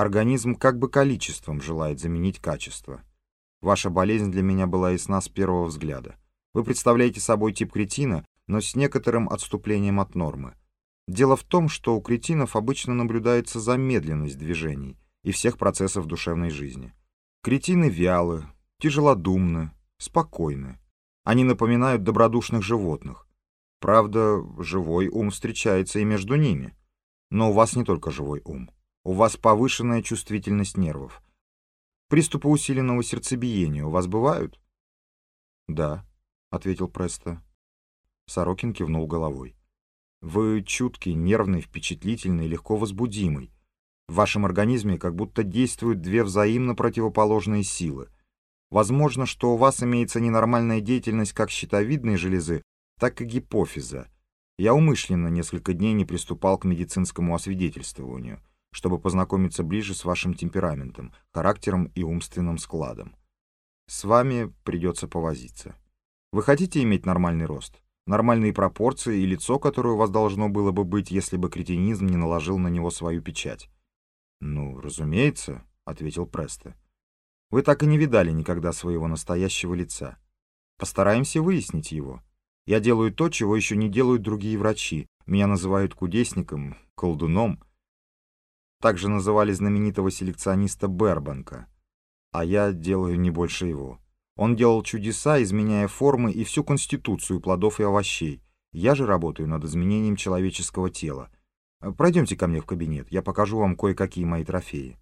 Организм как бы количеством желает заменить качество. Ваша болезнь для меня была ясна с первого взгляда. Вы представляете собой тип кретина, но с некоторым отступлением от нормы. Дело в том, что у кретинов обычно наблюдается замедленность движений и всех процессов душевной жизни. Кретины вялы, тяжелодумны, спокойны. Они напоминают добродушных животных. Правда, живой ум встречается и между ними. Но у вас не только живой ум. У вас повышенная чувствительность нервов. Приступы усиленного сердцебиения у вас бывают? Да, ответил Престо. Сорокин кивнул головой. Вы чуткий, нервный, впечатлительный, легко возбудимый. В вашем организме как будто действуют две взаимно противоположные силы. Возможно, что у вас имеется ненормальная деятельность как щитовидной железы, так и гипофиза. Я умышленно несколько дней не приступал к медицинскому освидетельствованию чтобы познакомиться ближе с вашим темпераментом, характером и умственным складом. С вами придется повозиться. Вы хотите иметь нормальный рост? Нормальные пропорции и лицо, которое у вас должно было бы быть, если бы кретинизм не наложил на него свою печать? «Ну, разумеется», — ответил Престо. «Вы так и не видали никогда своего настоящего лица. Постараемся выяснить его. Я делаю то, чего еще не делают другие врачи. Меня называют кудесником, колдуном» также называли знаменитого селекциониста Бербанка, а я делаю не больше его. Он делал чудеса, изменяя формы и всю конституцию плодов и овощей. Я же работаю над изменением человеческого тела. Пройдемте ко мне в кабинет, я покажу вам кое-какие мои трофеи.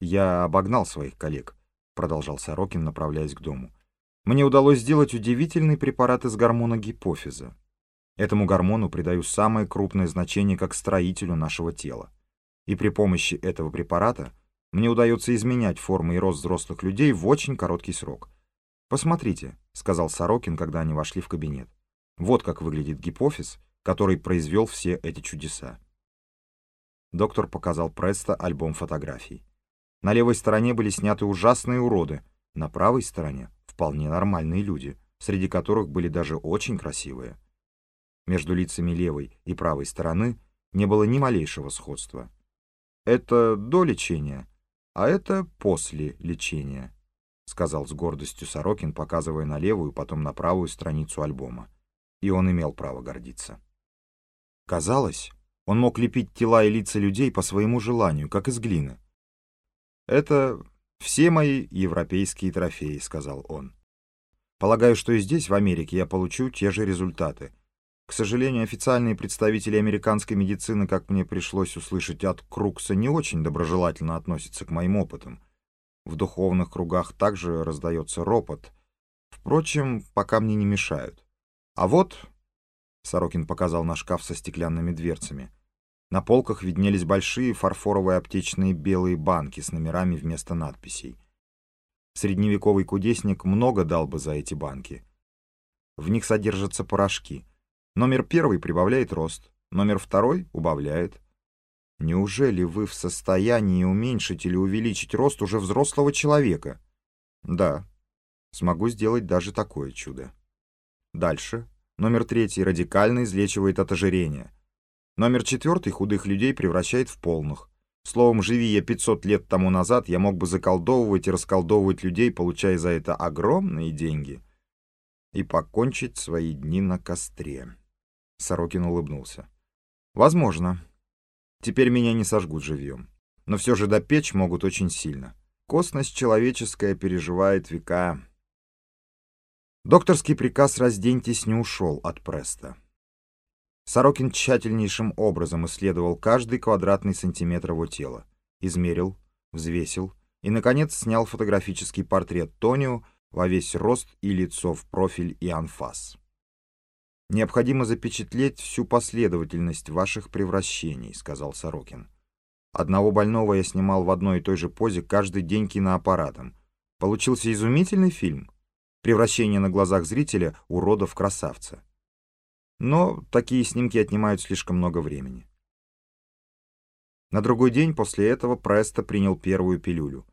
Я обогнал своих коллег, продолжал Сорокин, направляясь к дому. Мне удалось сделать удивительный препарат из гормона гипофиза. Этому гормону придаю самое крупное значение как строителю нашего тела и при помощи этого препарата мне удается изменять формы и рост взрослых людей в очень короткий срок. «Посмотрите», — сказал Сорокин, когда они вошли в кабинет. «Вот как выглядит гипофиз, который произвел все эти чудеса». Доктор показал Престо альбом фотографий. На левой стороне были сняты ужасные уроды, на правой стороне — вполне нормальные люди, среди которых были даже очень красивые. Между лицами левой и правой стороны не было ни малейшего сходства. Это до лечения, а это после лечения, — сказал с гордостью Сорокин, показывая на левую, потом на правую страницу альбома. И он имел право гордиться. Казалось, он мог лепить тела и лица людей по своему желанию, как из глины. «Это все мои европейские трофеи», — сказал он. «Полагаю, что и здесь, в Америке, я получу те же результаты, к сожалению, официальные представители американской медицины, как мне пришлось услышать от Крукса, не очень доброжелательно относятся к моим опытам. В духовных кругах также раздается ропот. Впрочем, пока мне не мешают. А вот... Сорокин показал на шкаф со стеклянными дверцами. На полках виднелись большие фарфоровые аптечные белые банки с номерами вместо надписей. Средневековый кудесник много дал бы за эти банки. В них содержатся порошки — Номер первый прибавляет рост, номер второй убавляет. Неужели вы в состоянии уменьшить или увеличить рост уже взрослого человека? Да, смогу сделать даже такое чудо. Дальше. Номер третий радикально излечивает от ожирения. Номер четвертый худых людей превращает в полных. Словом, живи я 500 лет тому назад, я мог бы заколдовывать и расколдовывать людей, получая за это огромные деньги, и покончить свои дни на костре. Сорокин улыбнулся. «Возможно. Теперь меня не сожгут живьем. Но все же допечь могут очень сильно. Косность человеческая переживает века». Докторский приказ «разденьтесь» не ушел от Преста. Сорокин тщательнейшим образом исследовал каждый квадратный сантиметр его тела, измерил, взвесил и, наконец, снял фотографический портрет Тонио во весь рост и лицо в профиль и анфас. «Необходимо запечатлеть всю последовательность ваших превращений», — сказал Сорокин. «Одного больного я снимал в одной и той же позе каждый день киноаппаратом. Получился изумительный фильм. Превращение на глазах зрителя урода в красавца. Но такие снимки отнимают слишком много времени». На другой день после этого Престо принял первую пилюлю.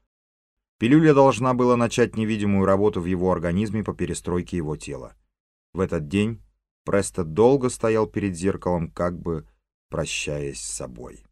Пилюля должна была начать невидимую работу в его организме по перестройке его тела. В этот день Престо долго стоял перед зеркалом, как бы прощаясь с собой.